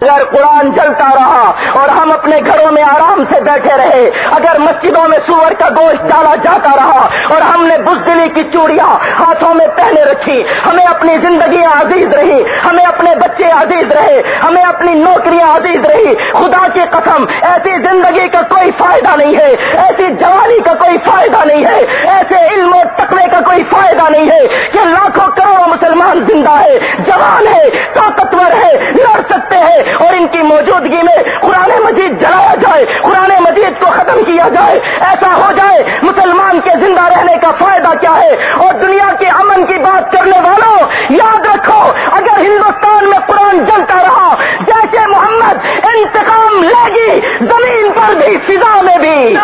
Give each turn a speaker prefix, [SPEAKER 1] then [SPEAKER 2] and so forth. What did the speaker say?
[SPEAKER 1] اگر قرآن جلتا رہا اور ہم اپنے گھروں میں آرام سے بیٹھے رہے۔ اگر مسجدوں میں سور کا گوشت ڈالا جاتا رہا اور ہم نے بزدلی کی چوڑیاں ہاتھوں میں پہنے رکھی، ہمیں اپنی زندگیاں عزیز رہی، ہمیں اپنے بچے عزیز رہے، ہمیں اپنی نوکریاں عزیز رہی۔ خدا کی قسم، ایسی زندگی کا کوئی فائدہ نہیں ہے، ایسی جوانی کا کوئی فائدہ نہیں ہے، ایسے علم و تقوی کا کوئی فائدہ نہیں ہے کہ لاکھوں کروڑوں مسلمان زندہ ہے جوان ہے طاقتور ہے لڑ سکتے ہیں اور ان کی موجودگی میں قرآن مجید جلایا جائے، قرآن مجید کو ختم کیا جائے، ایسا ہو جائے، مسلمان کے زندہ رہنے کا فائدہ کیا ہے؟ اور دنیا کے امن کی بات کرنے والوں، یاد رکھو، اگر ہندوستان میں قرآن جلتا رہا، جیسے محمد انتقام لے گی، زمین پر بھی، فضا میں بھی۔